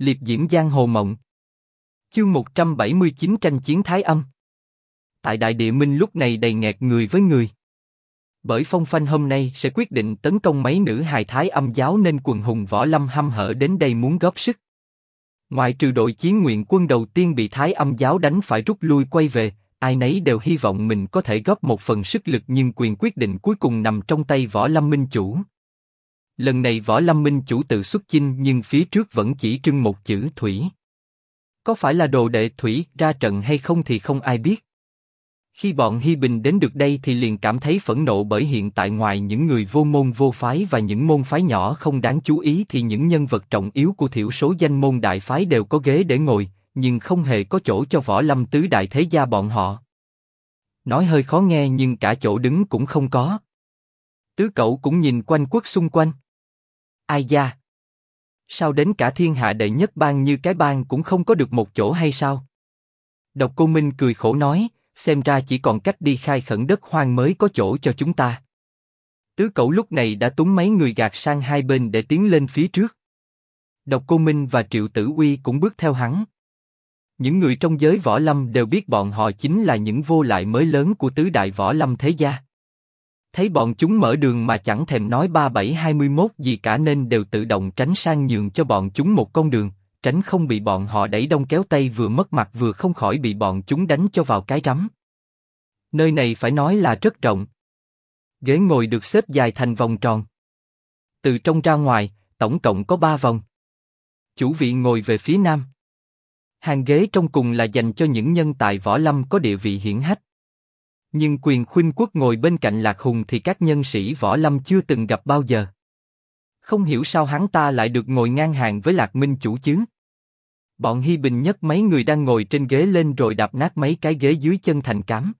liệp diễm giang hồ mộng. Chương 179 tranh chiến thái âm. Tại Đại Địa Minh lúc này đầy nghẹt người với người. Bởi phong phanh hôm nay sẽ quyết định tấn công mấy nữ hài thái âm giáo nên quần hùng võ lâm hăm hở đến đây muốn góp sức. Ngoại trừ đội chiến nguyện quân đầu tiên bị thái âm giáo đánh phải rút lui quay về, ai nấy đều hy vọng mình có thể góp một phần sức lực nhưng quyền quyết định cuối cùng nằm trong tay võ lâm minh chủ. Lần này võ lâm minh chủ tự xuất chinh nhưng phía trước vẫn chỉ trưng một chữ thủy. Có phải là đồ đệ thủy ra trận hay không thì không ai biết. Khi bọn Hi Bình đến được đây thì liền cảm thấy phẫn nộ bởi hiện tại ngoài những người vô môn vô phái và những môn phái nhỏ không đáng chú ý thì những nhân vật trọng yếu của thiểu số danh môn đại phái đều có ghế để ngồi, nhưng không hề có chỗ cho võ lâm tứ đại thế gia bọn họ. Nói hơi khó nghe nhưng cả chỗ đứng cũng không có. Tứ cậu cũng nhìn quanh quất xung quanh. Ai da? Sao đến cả thiên hạ đệ nhất bang như cái bang cũng không có được một chỗ hay sao? Độc Cô Minh cười khổ nói, xem ra chỉ còn cách đi khai khẩn đất hoang mới có chỗ cho chúng ta. Tứ cậu lúc này đã túng mấy người gạt sang hai bên để tiến lên phía trước. Độc Cô Minh và Triệu Tử Uy cũng bước theo hắn. Những người trong giới võ lâm đều biết bọn họ chính là những vô lại mới lớn của tứ đại võ lâm thế gia. Thấy bọn chúng mở đường mà chẳng thèm nói ba bảy hai mươi mốt gì cả nên đều tự động tránh sang nhường cho bọn chúng một con đường, tránh không bị bọn họ đẩy đông kéo tay vừa mất mặt vừa không khỏi bị bọn chúng đánh cho vào cái rắm. Nơi này phải nói là rất rộng. Ghế ngồi được xếp dài thành vòng tròn. Từ trong ra ngoài, tổng cộng có ba vòng. Chủ vị ngồi về phía nam. Hàng ghế trong cùng là dành cho những nhân tài võ lâm có địa vị hiển hách. Nhưng quyền khuynh quốc ngồi bên cạnh lạc hùng thì các nhân sĩ võ lâm chưa từng gặp bao giờ. Không hiểu sao hắn ta lại được ngồi ngang hàng với lạc minh chủ chứ. Bọn Hi Bình nhất mấy người đang ngồi trên ghế lên rồi đạp nát mấy cái ghế dưới chân thành cám.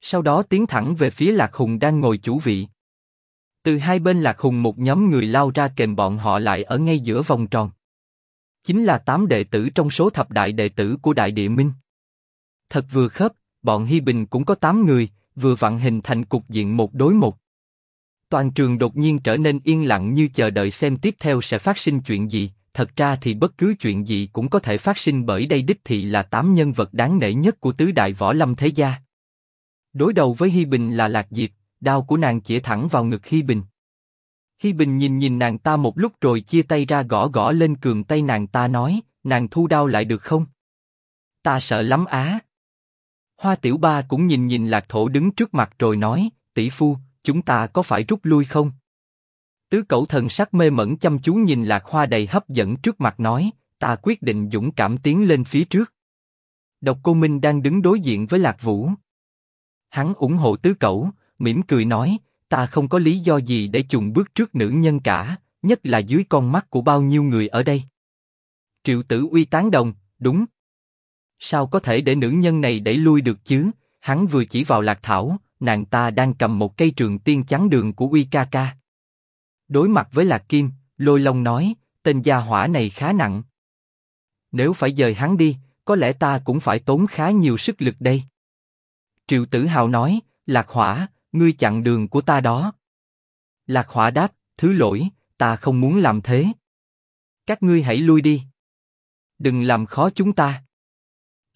Sau đó tiến thẳng về phía lạc hùng đang ngồi chủ vị. Từ hai bên lạc hùng một nhóm người lao ra kèm bọn họ lại ở ngay giữa vòng tròn chính là tám đệ tử trong số thập đại đệ tử của Đại Địa Minh. Thật vừa khớp, bọn Hi Bình cũng có tám người, vừa vặn hình thành cục diện một đối một. Toàn trường đột nhiên trở nên yên lặng như chờ đợi xem tiếp theo sẽ phát sinh chuyện gì. Thật ra thì bất cứ chuyện gì cũng có thể phát sinh bởi đây đích thị là tám nhân vật đáng nể nhất của tứ đại võ lâm thế gia. Đối đầu với Hi Bình là Lạc Diệp, đao của nàng chĩa thẳng vào ngực Hi Bình. Hi Bình nhìn nhìn nàng ta một lúc rồi chia tay ra gõ gõ lên cường tay nàng ta nói, nàng thu đao lại được không? Ta sợ lắm á. Hoa Tiểu Ba cũng nhìn nhìn Lạc Thổ đứng trước mặt rồi nói, tỷ phu, chúng ta có phải rút lui không? Tứ Cẩu thần sắc mê mẩn chăm chú nhìn Lạc Hoa đầy hấp dẫn trước mặt nói, ta quyết định dũng cảm tiến lên phía trước. Độc Cô Minh đang đứng đối diện với Lạc Vũ. Hắn ủng hộ Tứ Cẩu, mỉm cười nói, ta không có lý do gì để chùn bước trước nữ nhân cả, nhất là dưới con mắt của bao nhiêu người ở đây. Triệu Tử Uy tán đồng, đúng. Sao có thể để nữ nhân này đẩy lui được chứ? Hắn vừa chỉ vào Lạc Thảo, nàng ta đang cầm một cây trường tiên chắn đường của Uy ca ca. Đối mặt với Lạc Kim, Lôi Long nói, tên gia hỏa này khá nặng. Nếu phải dời hắn đi, có lẽ ta cũng phải tốn khá nhiều sức lực đây. Triệu Tử Hào nói, Lạc Hỏa, ngươi chặn đường của ta đó. Lạc Hỏa đáp, thứ lỗi, ta không muốn làm thế. Các ngươi hãy lui đi. Đừng làm khó chúng ta.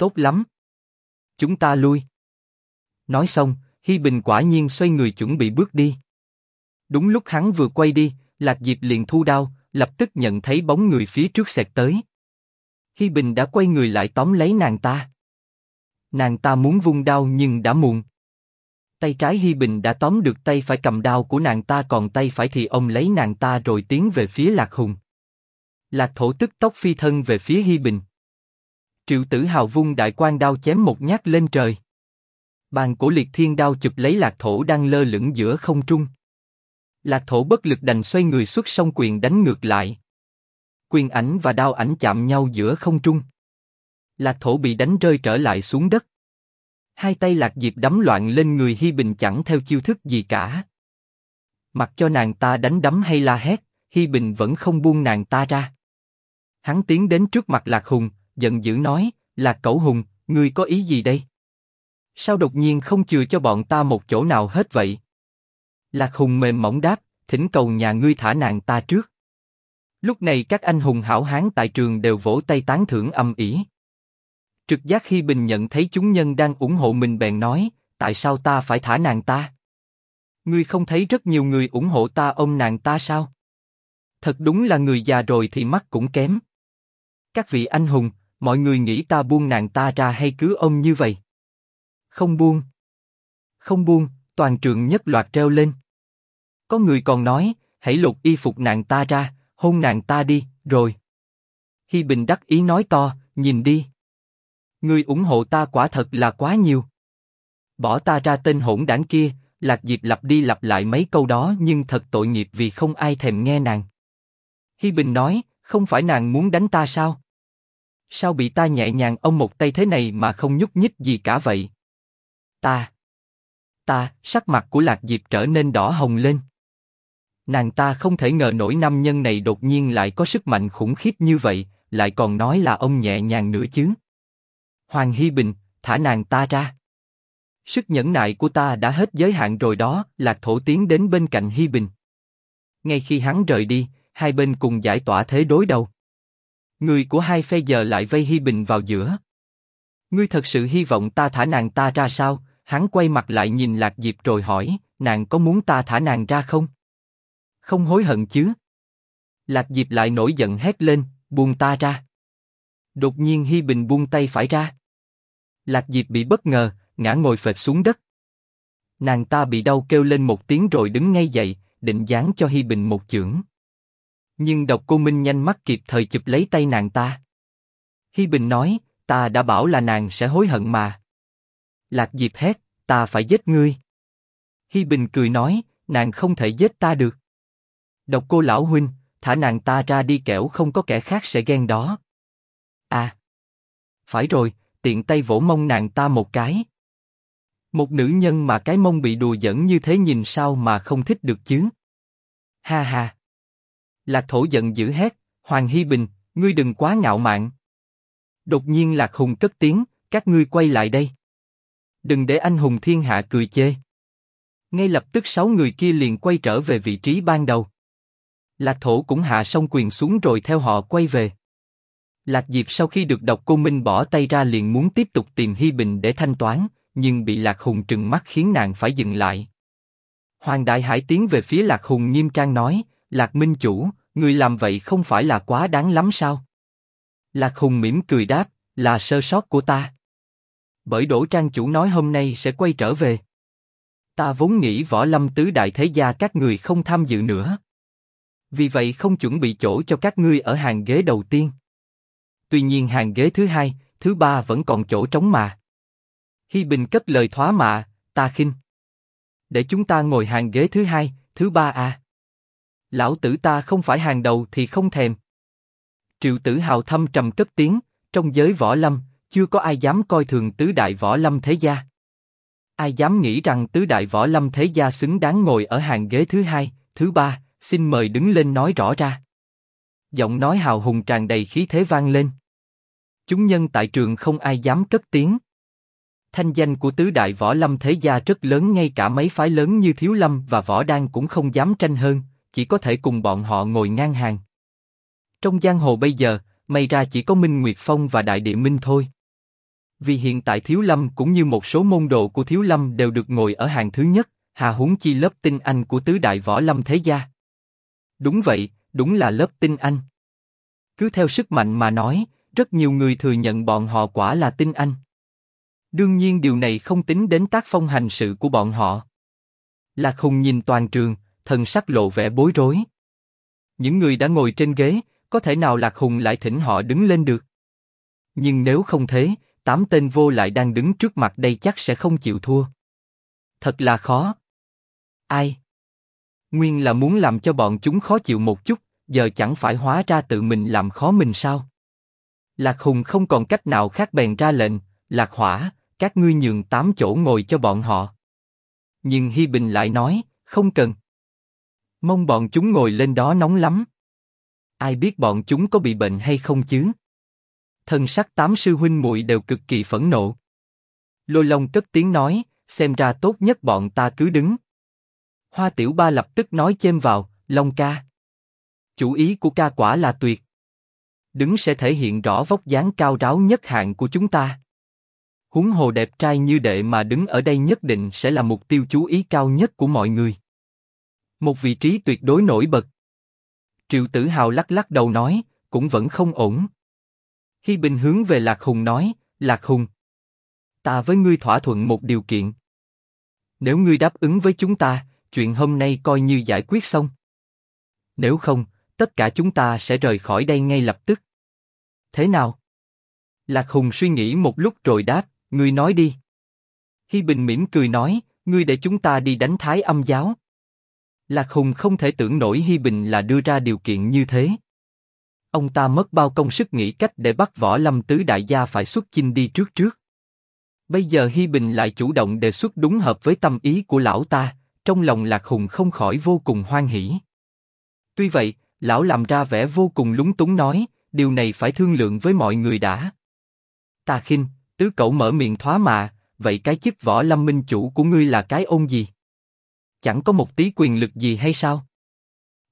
Tốt lắm. Chúng ta lui. Nói xong, Hi Bình quả nhiên xoay người chuẩn bị bước đi. Đúng lúc hắn vừa quay đi, Lạc Diệp liền thu đao, lập tức nhận thấy bóng người phía trước sệt tới. Hi Bình đã quay người lại tóm lấy nàng ta. Nàng ta muốn vung đao nhưng đã muộn. Tay trái Hi Bình đã tóm được tay phải cầm đao của nàng ta còn tay phải thì ông lấy nàng ta rồi tiến về phía Lạc Hùng. Lạc Thổ tức tốc phi thân về phía Hi Bình. Triệu Tử Hào vung đại quan đao chém một nhát lên trời. Bàn cổ liệt thiên đao chụp lấy Lạc Thổ đang lơ lửng giữa không trung. Lạc Thổ bất lực đành xoay người xuất song quyền đánh ngược lại. Quyền ảnh và đao ảnh chạm nhau giữa không trung. Lạc Thổ bị đánh rơi trở lại xuống đất. Hai tay lạc diệp đấm loạn lên người Hi Bình chẳng theo chiêu thức gì cả. Mặc cho nàng ta đánh đấm hay la hét, Hi Bình vẫn không buông nàng ta ra. Hắn tiến đến trước mặt Lạc Hùng, giận dữ nói, là Cẩu Hùng, ngươi có ý gì đây? Sao đột nhiên không chừa cho bọn ta một chỗ nào hết vậy? Lạc Hùng mềm mỏng đáp, thỉnh cầu nhà ngươi thả nàng ta trước. Lúc này các anh hùng hảo hán tại trường đều vỗ tay tán thưởng âm ỉ. Trực giác khi Bình nhận thấy chúng nhân đang ủng hộ mình bèn nói, tại sao ta phải thả nàng ta? Ngươi không thấy rất nhiều người ủng hộ ta ôm nàng ta sao? Thật đúng là người già rồi thì mắt cũng kém. Các vị anh hùng, mọi người nghĩ ta buông nàng ta ra hay cứ ôm như vậy? Không buông. Không buông, toàn trường nhất loạt treo lên. Có người còn nói, hãy lột y phục nàng ta ra, hôn nàng ta đi, rồi. Hi Bình đắc ý nói to, nhìn đi. Người ủng hộ ta quả thật là quá nhiều. Bỏ ta ra tên hỗn đảng kia, Lạc Diệp lặp đi lặp lại mấy câu đó nhưng thật tội nghiệp vì không ai thèm nghe nàng. Hi Bình nói, không phải nàng muốn đánh ta sao? Sao bị ta nhẹ nhàng ông một tay thế này mà không nhúc nhích gì cả vậy? Ta, ta, sắc mặt của Lạc Diệp trở nên đỏ hồng lên. Nàng ta không thể ngờ nổi nam nhân này đột nhiên lại có sức mạnh khủng khiếp như vậy, lại còn nói là ông nhẹ nhàng nữa chứ. Hoàng Hi Bình, thả nàng ta ra. Sức nhẫn nại của ta đã hết giới hạn rồi đó, Lạc Thổ tiến đến bên cạnh Hi Bình. Ngay khi hắn rời đi, hai bên cùng giải tỏa thế đối đầu. Người của hai phe giờ lại vây Hi Bình vào giữa. Ngươi thật sự hy vọng ta thả nàng ta ra sao? Hắn quay mặt lại nhìn Lạc Diệp rồi hỏi, nàng có muốn ta thả nàng ra không? Không hối hận chứ? Lạc Diệp lại nổi giận hét lên, buông ta ra. Đột nhiên Hi Bình buông tay phải ra. Lạc Diệp bị bất ngờ, ngã ngồi phệt xuống đất. Nàng ta bị đau kêu lên một tiếng rồi đứng ngay dậy, định giáng cho Hi Bình một chưởng. Nhưng độc cô Minh nhanh mắt kịp thời chụp lấy tay nàng ta. Hi Bình nói, ta đã bảo là nàng sẽ hối hận mà. Lạc Diệp hét, ta phải giết ngươi. Hi Bình cười nói, nàng không thể giết ta được. Độc cô lão huynh, thả nàng ta ra đi kẻo không có kẻ khác sẽ ghen đó. À, phải rồi, tiện tay vỗ mông nàng ta một cái. Một nữ nhân mà cái mông bị đùa giỡn như thế nhìn sao mà không thích được chứ? Ha ha. Lạc Thổ giận dữ hét, Hoàng Hi Bình, ngươi đừng quá ngạo mạn. Đột nhiên Lạc Hùng cất tiếng, các ngươi quay lại đây. Đừng để anh hùng thiên hạ cười chê. Ngay lập tức sáu người kia liền quay trở về vị trí ban đầu. Lạc Thổ cũng hạ xong quyền xuống rồi theo họ quay về. Lạc Diệp sau khi được độc cô Minh bỏ tay ra liền muốn tiếp tục tìm Hi Bình để thanh toán, nhưng bị Lạc Hùng trừng mắt khiến nàng phải dừng lại. Hoàng Đại Hải tiến về phía Lạc Hùng nghiêm trang nói, Lạc Minh Chủ, người làm vậy không phải là quá đáng lắm sao? Lạc Hùng mỉm cười đáp, là sơ sót của ta. Bởi Đỗ Trang Chủ nói hôm nay sẽ quay trở về. Ta vốn nghĩ võ lâm tứ đại thế gia các người không tham dự nữa. Vì vậy không chuẩn bị chỗ cho các ngươi ở hàng ghế đầu tiên. Tuy nhiên hàng ghế thứ hai, thứ ba vẫn còn chỗ trống mà. Hi Bình cất lời thoá mạ, ta khinh. Để chúng ta ngồi hàng ghế thứ hai, thứ ba à. Lão tử ta không phải hàng đầu thì không thèm. Triệu Tử Hào thâm trầm cất tiếng, trong giới võ lâm, chưa có ai dám coi thường tứ đại võ lâm thế gia. Ai dám nghĩ rằng tứ đại võ lâm thế gia xứng đáng ngồi ở hàng ghế thứ hai, thứ ba, xin mời đứng lên nói rõ ra. Giọng nói hào hùng tràn đầy khí thế vang lên. Chúng nhân tại trường không ai dám cất tiếng. Thanh danh của tứ đại võ lâm thế gia rất lớn ngay cả mấy phái lớn như Thiếu Lâm và Võ Đan cũng không dám tranh hơn, chỉ có thể cùng bọn họ ngồi ngang hàng. Trong giang hồ bây giờ, may ra chỉ có Minh Nguyệt Phong và Đại Địa Minh thôi. Vì hiện tại Thiếu Lâm cũng như một số môn đồ của Thiếu Lâm đều được ngồi ở hàng thứ nhất, hà huống chi lớp tinh anh của tứ đại võ lâm thế gia. Đúng vậy, đúng là lớp tinh anh. Cứ theo sức mạnh mà nói, rất nhiều người thừa nhận bọn họ quả là tinh anh. Đương nhiên điều này không tính đến tác phong hành sự của bọn họ. Lạc Hùng nhìn toàn trường, thần sắc lộ vẻ bối rối. Những người đã ngồi trên ghế, có thể nào Lạc Hùng lại thỉnh họ đứng lên được? Nhưng nếu không thế, tám tên vô lại đang đứng trước mặt đây chắc sẽ không chịu thua. Thật là khó. Ai? Nguyên là muốn làm cho bọn chúng khó chịu một chút, giờ chẳng phải hóa ra tự mình làm khó mình sao? Lạc Hùng không còn cách nào khác bèn ra lệnh, Lạc Hỏa, các ngươi nhường tám chỗ ngồi cho bọn họ. Nhưng Hi Bình lại nói, không cần. Mong bọn chúng ngồi lên đó nóng lắm. Ai biết bọn chúng có bị bệnh hay không chứ? thần sắc tám sư huynh muội đều cực kỳ phẫn nộ. Lôi Long cất tiếng nói, xem ra tốt nhất bọn ta cứ đứng. Hoa Tiểu Ba lập tức nói chêm vào, Long ca. Chủ ý của ca quả là tuyệt. Đứng sẽ thể hiện rõ vóc dáng cao ráo nhất hạng của chúng ta. Huống hồ đẹp trai như đệ mà đứng ở đây nhất định sẽ là mục tiêu chú ý cao nhất của mọi người. Một vị trí tuyệt đối nổi bật. Triệu Tử Hào lắc lắc đầu nói, cũng vẫn không ổn. Hi Bình hướng về Lạc Hùng nói, Lạc Hùng, ta với ngươi thỏa thuận một điều kiện. Nếu ngươi đáp ứng với chúng ta, chuyện hôm nay coi như giải quyết xong. Nếu không, tất cả chúng ta sẽ rời khỏi đây ngay lập tức. Thế nào? Lạc Hùng suy nghĩ một lúc rồi đáp, ngươi nói đi. Hi Bình mỉm cười nói, ngươi để chúng ta đi đánh Thái Âm giáo. Lạc Hùng không thể tưởng nổi Hi Bình là đưa ra điều kiện như thế. Ông ta mất bao công sức nghĩ cách để bắt võ lâm tứ đại gia phải xuất chinh đi trước trước. Bây giờ Hi Bình lại chủ động đề xuất đúng hợp với tâm ý của lão ta, trong lòng Lạc Hùng không khỏi vô cùng hoan hỉ. Tuy vậy, lão làm ra vẻ vô cùng lúng túng nói, điều này phải thương lượng với mọi người đã. Ta khinh, tứ cậu mở miệng thoá mà, vậy cái chức võ lâm minh chủ của ngươi là cái ôn gì? Chẳng có một tí quyền lực gì hay sao?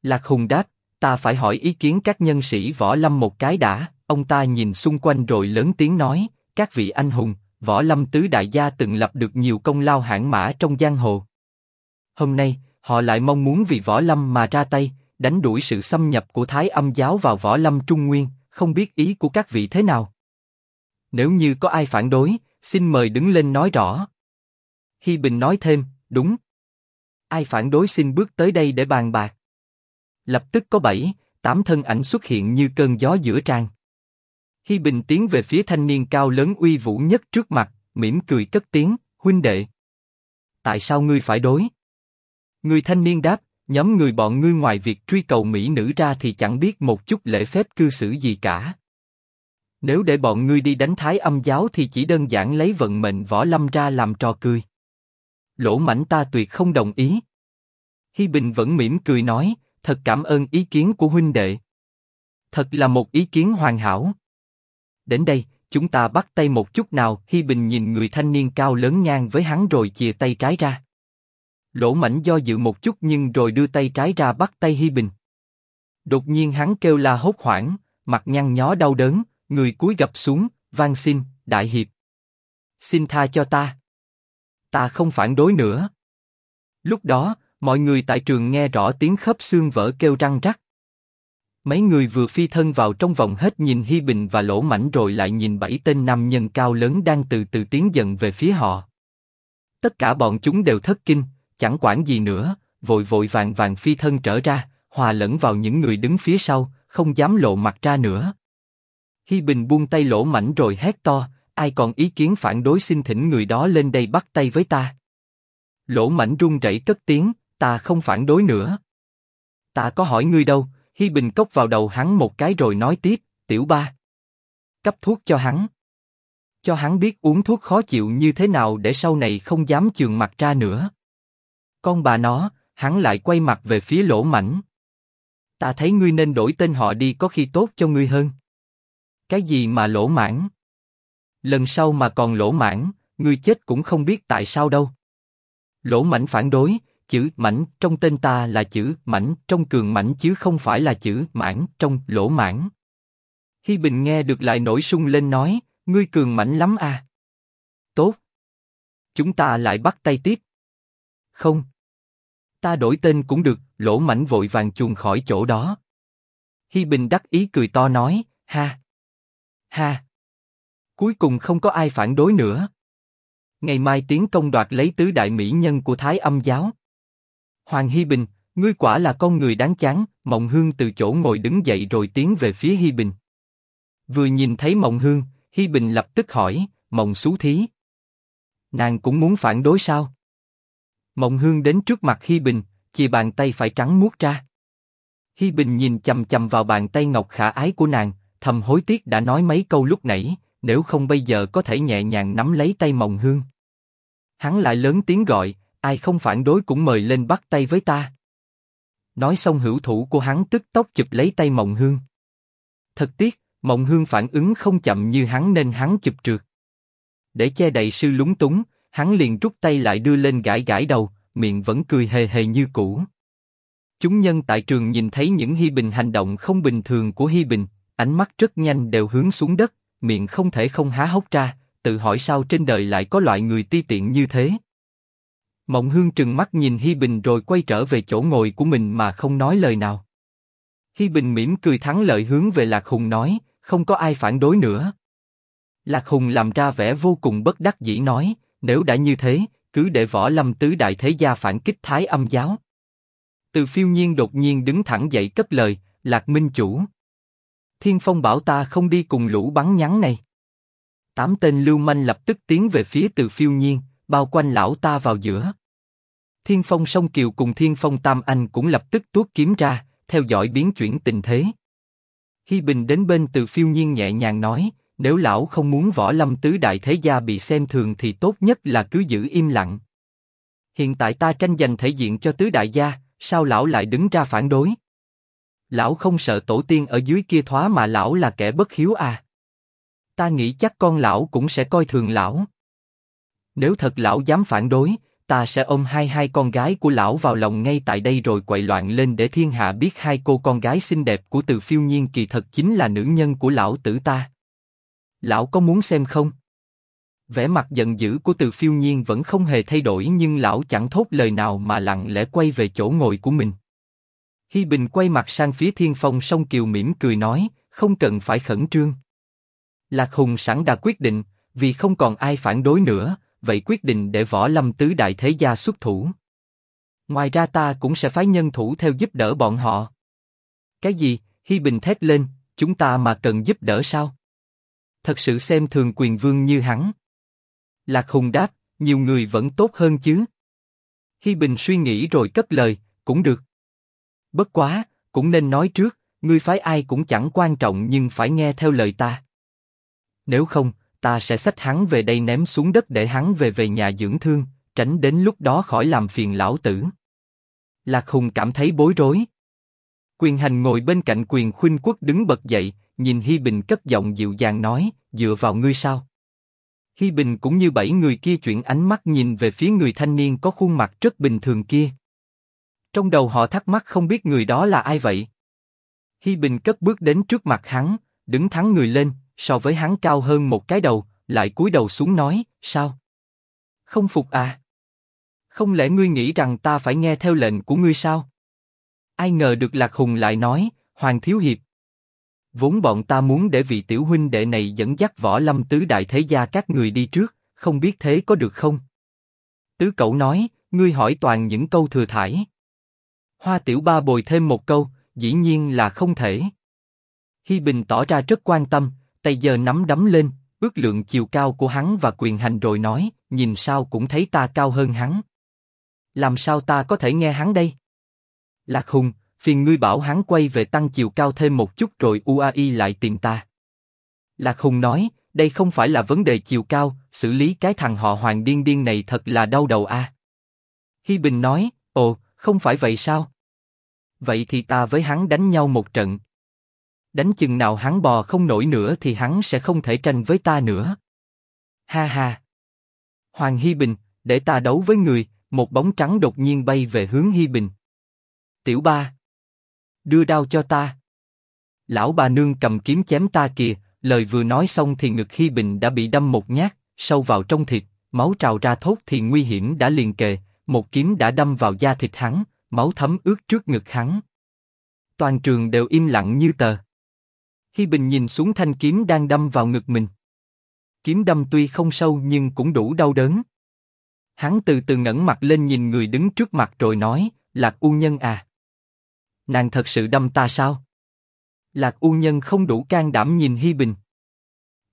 Lạc Hùng đáp, ta phải hỏi ý kiến các nhân sĩ võ lâm một cái đã. Ông ta nhìn xung quanh rồi lớn tiếng nói, các vị anh hùng, võ lâm tứ đại gia từng lập được nhiều công lao hãn mã trong giang hồ. Hôm nay, họ lại mong muốn vì võ lâm mà ra tay, đánh đuổi sự xâm nhập của Thái Âm giáo vào võ lâm Trung Nguyên, không biết ý của các vị thế nào. Nếu như có ai phản đối, xin mời đứng lên nói rõ. Hi Bình nói thêm, đúng. Ai phản đối xin bước tới đây để bàn bạc. Lập tức có bảy, tám thân ảnh xuất hiện như cơn gió giữa trang. Hi Bình tiến về phía thanh niên cao lớn uy vũ nhất trước mặt, mỉm cười cất tiếng, huynh đệ. Tại sao ngươi phải đối? Người thanh niên đáp, nhóm người bọn ngươi ngoài việc truy cầu mỹ nữ ra thì chẳng biết một chút lễ phép cư xử gì cả. Nếu để bọn ngươi đi đánh thái âm giáo thì chỉ đơn giản lấy vận mệnh võ lâm ra làm trò cười. Lỗ mảnh ta tuyệt không đồng ý. Hi Bình vẫn mỉm cười nói, thật cảm ơn ý kiến của huynh đệ. Thật là một ý kiến hoàn hảo. Đến đây, chúng ta bắt tay một chút nào. Hi Bình nhìn người thanh niên cao lớn ngang với hắn rồi chìa tay trái ra. Lỗ mảnh do dự một chút nhưng rồi đưa tay trái ra bắt tay Hi Bình. Đột nhiên hắn kêu la hốt hoảng, mặt nhăn nhó đau đớn, người cúi gập xuống, van xin, đại hiệp. Xin tha cho ta. Ta không phản đối nữa. Lúc đó, mọi người tại trường nghe rõ tiếng khớp xương vỡ kêu răng rắc. Mấy người vừa phi thân vào trong vòng hết nhìn Hi Bình và Lỗ Mảnh rồi lại nhìn bảy tên nam nhân cao lớn đang từ từ tiến dần về phía họ. Tất cả bọn chúng đều thất kinh, chẳng quản gì nữa, vội vội vàng vàng phi thân trở ra, hòa lẫn vào những người đứng phía sau, không dám lộ mặt ra nữa. Hi Bình buông tay lỗ mảnh rồi hét to, ai còn ý kiến phản đối xin thỉnh người đó lên đây bắt tay với ta. Lỗ mảnh run rẩy cất tiếng, ta không phản đối nữa. Ta có hỏi ngươi đâu, Hi Bình cốc vào đầu hắn một cái rồi nói tiếp, tiểu ba. Cấp thuốc cho hắn. Cho hắn biết uống thuốc khó chịu như thế nào để sau này không dám trường mặt ra nữa. Con bà nó, hắn lại quay mặt về phía lỗ mảnh. Ta thấy ngươi nên đổi tên họ đi có khi tốt cho ngươi hơn. Cái gì mà lỗ mãn? Lần sau mà còn lỗ mãn, ngươi chết cũng không biết tại sao đâu. Lỗ mảnh phản đối, chữ mảnh trong tên ta là chữ mảnh trong cường mảnh chứ không phải là chữ mãn trong lỗ mãn. Hi Bình nghe được lại nổi sung lên nói, ngươi cường mảnh lắm à. Tốt. Chúng ta lại bắt tay tiếp. Không. Ta đổi tên cũng được, lỗ mảnh vội vàng chuồn khỏi chỗ đó. Hi Bình đắc ý cười to nói, ha. Ha. Cuối cùng không có ai phản đối nữa. Ngày mai tiến công đoạt lấy tứ đại mỹ nhân của Thái Âm giáo. Hoàng Hi Bình, ngươi quả là con người đáng chán. Mộng Hương từ chỗ ngồi đứng dậy rồi tiến về phía Hi Bình. Vừa nhìn thấy Mộng Hương, Hi Bình lập tức hỏi, Mộng Xú Thí. Nàng cũng muốn phản đối sao? Mộng Hương đến trước mặt Hi Bình, chìa bàn tay phải trắng muốt ra. Hi Bình nhìn chầm chầm vào bàn tay ngọc khả ái của nàng, thầm hối tiếc đã nói mấy câu lúc nãy, nếu không bây giờ có thể nhẹ nhàng nắm lấy tay Mộng Hương. Hắn lại lớn tiếng gọi, ai không phản đối cũng mời lên bắt tay với ta. Nói xong hữu thủ của hắn tức tốc chụp lấy tay Mộng Hương. Thật tiếc, Mộng Hương phản ứng không chậm như hắn nên hắn chụp trượt. Để che đậy sư lúng túng, hắn liền rút tay lại đưa lên gãi gãi đầu, miệng vẫn cười hề hề như cũ. Chúng nhân tại trường nhìn thấy những Hi Bình hành động không bình thường của Hi Bình, ánh mắt rất nhanh đều hướng xuống đất, miệng không thể không há hốc ra, tự hỏi sao trên đời lại có loại người ti tiện như thế. Mộng Hương trừng mắt nhìn Hi Bình rồi quay trở về chỗ ngồi của mình mà không nói lời nào. Hi Bình mỉm cười thắng lợi hướng về Lạc Hùng nói, không có ai phản đối nữa. Lạc Hùng làm ra vẻ vô cùng bất đắc dĩ nói, nếu đã như thế, cứ để võ lâm tứ đại thế gia phản kích Thái Âm giáo. Từ phiêu nhiên đột nhiên đứng thẳng dậy cất lời, Lạc Minh Chủ. Thiên Phong bảo ta không đi cùng lũ bắn nhắn này. Tám tên lưu manh lập tức tiến về phía từ phiêu nhiên, bao quanh lão ta vào giữa. Thiên Phong song kiều cùng Thiên Phong Tam Anh cũng lập tức tuốt kiếm ra, theo dõi biến chuyển tình thế. Hi Bình đến bên từ phiêu nhiên nhẹ nhàng nói, nếu lão không muốn võ lâm tứ đại thế gia bị xem thường thì tốt nhất là cứ giữ im lặng. Hiện tại ta tranh giành thể diện cho tứ đại gia, sao lão lại đứng ra phản đối? Lão không sợ tổ tiên ở dưới kia thoá mà lão là kẻ bất hiếu à? Ta nghĩ chắc con lão cũng sẽ coi thường lão. Nếu thật lão dám phản đối, ta sẽ ôm hai hai con gái của lão vào lòng ngay tại đây rồi quậy loạn lên để thiên hạ biết hai cô con gái xinh đẹp của từ phiêu nhiên kỳ thật chính là nữ nhân của lão tử ta. Lão có muốn xem không? Vẻ mặt giận dữ của từ phiêu nhiên vẫn không hề thay đổi nhưng lão chẳng thốt lời nào mà lặng lẽ quay về chỗ ngồi của mình. Hi Bình quay mặt sang phía Thiên Phong song kiều mỉm cười nói, không cần phải khẩn trương. Lạc Hùng sẵn đã quyết định, vì không còn ai phản đối nữa, vậy quyết định để võ lâm tứ đại thế gia xuất thủ. Ngoài ra ta cũng sẽ phái nhân thủ theo giúp đỡ bọn họ. Cái gì? Hi Bình thét lên, chúng ta mà cần giúp đỡ sao? Thật sự xem thường quyền vương như hắn. Lạc Hùng đáp, nhiều người vẫn tốt hơn chứ. Hi Bình suy nghĩ rồi cất lời, cũng được. Bất quá, cũng nên nói trước, ngươi phái ai cũng chẳng quan trọng nhưng phải nghe theo lời ta. Nếu không, ta sẽ xách hắn về đây ném xuống đất để hắn về về nhà dưỡng thương, tránh đến lúc đó khỏi làm phiền lão tử. Lạc Hùng cảm thấy bối rối. Quyền hành ngồi bên cạnh quyền khuynh quốc đứng bật dậy, nhìn Hi Bình cất giọng dịu dàng nói, dựa vào ngươi sao? Hi Bình cũng như bảy người kia chuyển ánh mắt nhìn về phía người thanh niên có khuôn mặt rất bình thường kia. Trong đầu họ thắc mắc không biết người đó là ai vậy. Hi Bình cất bước đến trước mặt hắn, đứng thắng người lên, so với hắn cao hơn một cái đầu, lại cúi đầu xuống nói, sao? Không phục à? Không lẽ ngươi nghĩ rằng ta phải nghe theo lệnh của ngươi sao? Ai ngờ được Lạc Hùng lại nói, Hoàng Thiếu Hiệp. Vốn bọn ta muốn để vị tiểu huynh đệ này dẫn dắt võ lâm tứ đại thế gia các người đi trước, không biết thế có được không? Tứ cậu nói, ngươi hỏi toàn những câu thừa thải. Hoa tiểu ba bồi thêm một câu, dĩ nhiên là không thể. Hi Bình tỏ ra rất quan tâm, tay giờ nắm đấm lên, ước lượng chiều cao của hắn và quyền hành rồi nói, nhìn sao cũng thấy ta cao hơn hắn. Làm sao ta có thể nghe hắn đây? Lạc Hùng, phiền ngươi bảo hắn quay về tăng chiều cao thêm một chút rồi UAI lại tìm ta. Lạc Hùng nói, đây không phải là vấn đề chiều cao, xử lý cái thằng họ Hoàng điên điên này thật là đau đầu a. À. Hi Bình nói, ồ, không phải vậy sao? Vậy thì ta với hắn đánh nhau một trận. Đánh chừng nào hắn bò không nổi nữa thì hắn sẽ không thể tranh với ta nữa. Ha ha. Hoàng hy Bình, để ta đấu với người. Một bóng trắng đột nhiên bay về hướng hy Bình. Tiểu ba, đưa đao cho ta. Lão bà nương cầm kiếm chém ta kìa. Lời vừa nói xong thì ngực hy Bình đã bị đâm một nhát, sâu vào trong thịt, máu trào ra thốt thì nguy hiểm đã liền kề. Một kiếm đã đâm vào da thịt hắn, máu thấm ướt trước ngực hắn. Toàn trường đều im lặng như tờ. Hi Bình nhìn xuống thanh kiếm đang đâm vào ngực mình. Kiếm đâm tuy không sâu nhưng cũng đủ đau đớn. Hắn từ từ ngẩng mặt lên nhìn người đứng trước mặt rồi nói, Lạc U Nhân à. Nàng thật sự đâm ta sao? Lạc U Nhân không đủ can đảm nhìn Hi Bình.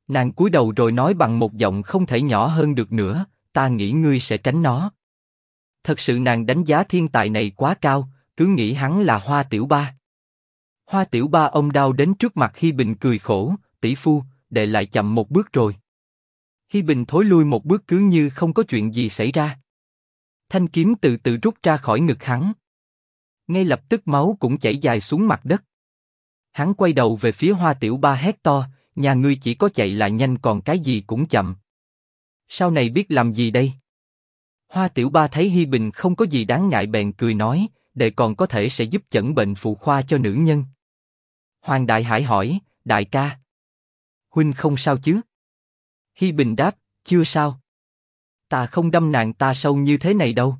Nàng cúi đầu rồi nói bằng một giọng không thể nhỏ hơn được nữa, ta nghĩ ngươi sẽ tránh nó. Thật sự nàng đánh giá thiên tài này quá cao, cứ nghĩ hắn là Hoa Tiểu Ba. Hoa Tiểu Ba ông đau đến trước mặt Hi Bình cười khổ, tỷ phu, đệ lại chậm một bước rồi. Hi Bình thối lui một bước cứ như không có chuyện gì xảy ra. Thanh kiếm từ từ rút ra khỏi ngực hắn. Ngay lập tức máu cũng chảy dài xuống mặt đất. Hắn quay đầu về phía Hoa Tiểu Ba hét to, nhà ngươi chỉ có chạy là nhanh còn cái gì cũng chậm. Sau này biết làm gì đây? Hoa Tiểu Ba thấy Hi Bình không có gì đáng ngại bèn cười nói, đệ còn có thể sẽ giúp chẩn bệnh phụ khoa cho nữ nhân. Hoàng Đại Hải hỏi, đại ca. Huynh không sao chứ? Hi Bình đáp, chưa sao. Ta không đâm nàng ta sâu như thế này đâu.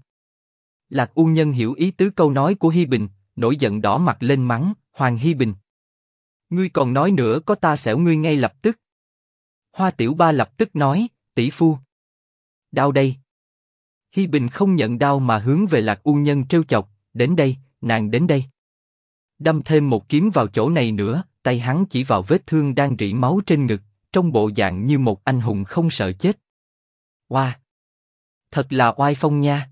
Lạc U Nhân hiểu ý tứ câu nói của Hi Bình, nổi giận đỏ mặt lên mắng, Hoàng Hi Bình. Ngươi còn nói nữa có ta xẻo ngươi ngay lập tức. Hoa Tiểu Ba lập tức nói, tỷ phu. Đau đây. Hi Bình không nhận đau mà hướng về Lạc U Nhân trêu chọc, đến đây, nàng đến đây. Đâm thêm một kiếm vào chỗ này nữa, tay hắn chỉ vào vết thương đang rỉ máu trên ngực, trong bộ dạng như một anh hùng không sợ chết. Hoa! Wow. Thật là oai phong nha!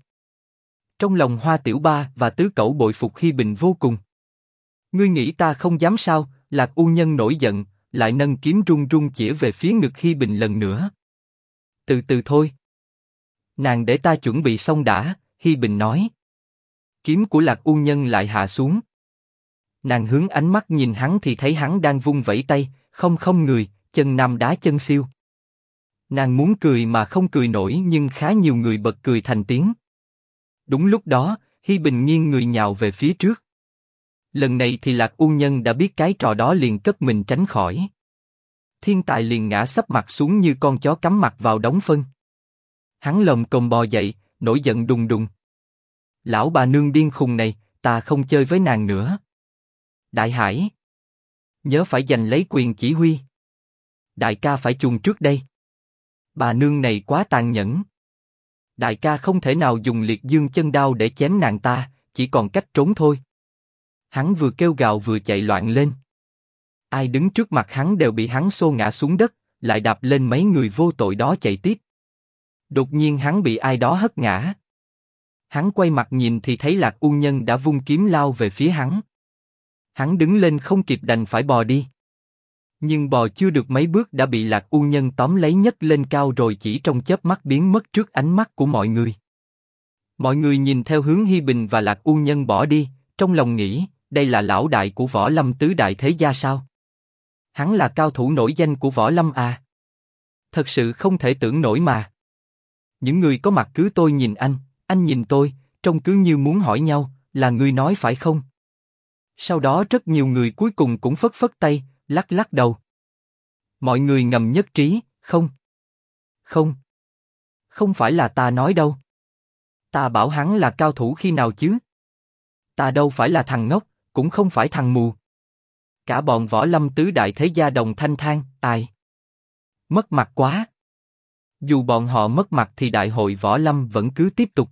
Trong lòng Hoa Tiểu Ba và Tứ Cẩu bội phục Hi Bình vô cùng. Ngươi nghĩ ta không dám sao? Lạc U Nhân nổi giận, lại nâng kiếm run run chĩa về phía ngực Hi Bình lần nữa. Từ từ thôi. Nàng để ta chuẩn bị xong đã, Hi Bình nói. Kiếm của Lạc U Nhân lại hạ xuống. Nàng hướng ánh mắt nhìn hắn thì thấy hắn đang vung vẫy tay, không không người, chân nam đá chân siêu. Nàng muốn cười mà không cười nổi nhưng khá nhiều người bật cười thành tiếng. Đúng lúc đó, Hi Bình nghiêng người nhào về phía trước. Lần này thì Lạc U Nhân đã biết cái trò đó liền cất mình tránh khỏi. Thiên tài liền ngã sấp mặt xuống như con chó cắm mặt vào đống phân. Hắn lồng cồm bò dậy, nổi giận đùng đùng. Lão bà nương điên khùng này, ta không chơi với nàng nữa. Đại Hải, nhớ phải giành lấy quyền chỉ huy. Đại ca phải chuồn trước đây. Bà nương này quá tàn nhẫn. Đại ca không thể nào dùng liệt dương chân đao để chém nàng ta, chỉ còn cách trốn thôi. Hắn vừa kêu gào vừa chạy loạn lên. Ai đứng trước mặt hắn đều bị hắn xô ngã xuống đất, lại đạp lên mấy người vô tội đó chạy tiếp. Đột nhiên hắn bị ai đó hất ngã. Hắn quay mặt nhìn thì thấy Lạc U Nhân đã vung kiếm lao về phía hắn. Hắn đứng lên không kịp đành phải bò đi. Nhưng bò chưa được mấy bước đã bị Lạc U Nhân tóm lấy nhấc lên cao rồi chỉ trong chớp mắt biến mất trước ánh mắt của mọi người. Mọi người nhìn theo hướng Hi Bình và Lạc U Nhân bỏ đi, trong lòng nghĩ, đây là lão đại của võ lâm tứ đại thế gia sao? Hắn là cao thủ nổi danh của võ lâm à? Thật sự không thể tưởng nổi mà. Những người có mặt cứ tôi nhìn anh, anh nhìn tôi, trông cứ như muốn hỏi nhau, là người nói phải không? Sau đó rất nhiều người cuối cùng cũng phất phất tay, lắc lắc đầu. Mọi người ngầm nhất trí, không. Không. Không phải là ta nói đâu. Ta bảo hắn là cao thủ khi nào chứ? Ta đâu phải là thằng ngốc, cũng không phải thằng mù. Cả bọn võ lâm tứ đại thế gia đồng thanh thang, ai? Mất mặt quá. Dù bọn họ mất mặt thì đại hội võ lâm vẫn cứ tiếp tục.